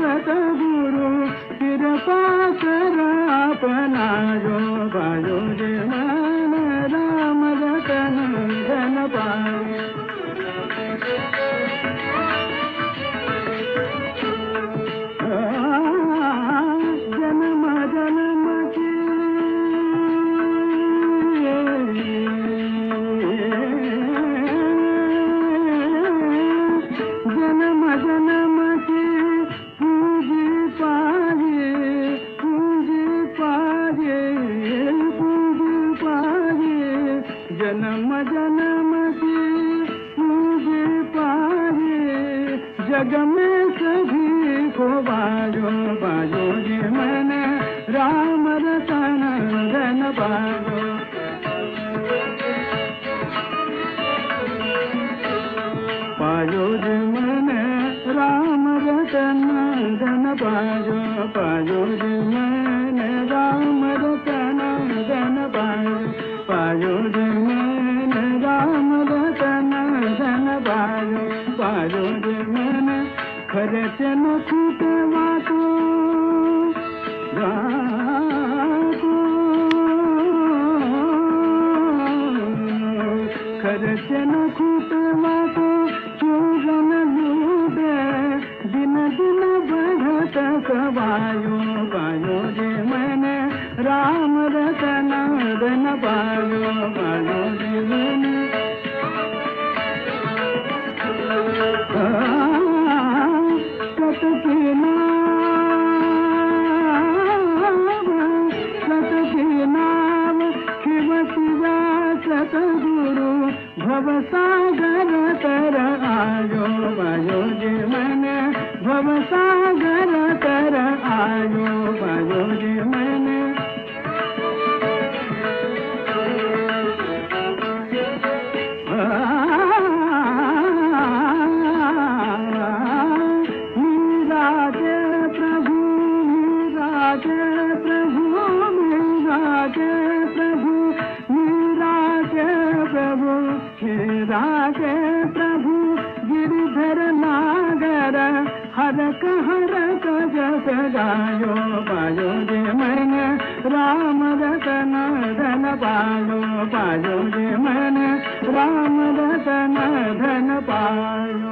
सतगुरु कृपा कर अपनायो पायो जी मैंने जग में सभी को बाजो बाजो जी मैंने राम रतन धन बाजो। पाजो जी मैंने राम रतन धन बाजो पाजो जी मैंने राम रतन धन बाजो। पाजो जी राम रतन धन बाजो पाजो जी खर्च न छूटवा तो गातो। खर्च न छूटवा तो चूरन लूटे दिन दिन बढ़त कबायो पायो जे मैंने, राम रतन धन पायो पायो जे मैंने भव सागर तर आयो बायो जी मैंने भव सागर तर आयो बायो जी मैंने प्रभु मीरा हर हर जस गायो पायो जे मन राम धन पायो पायो जे मन राम धन पायो।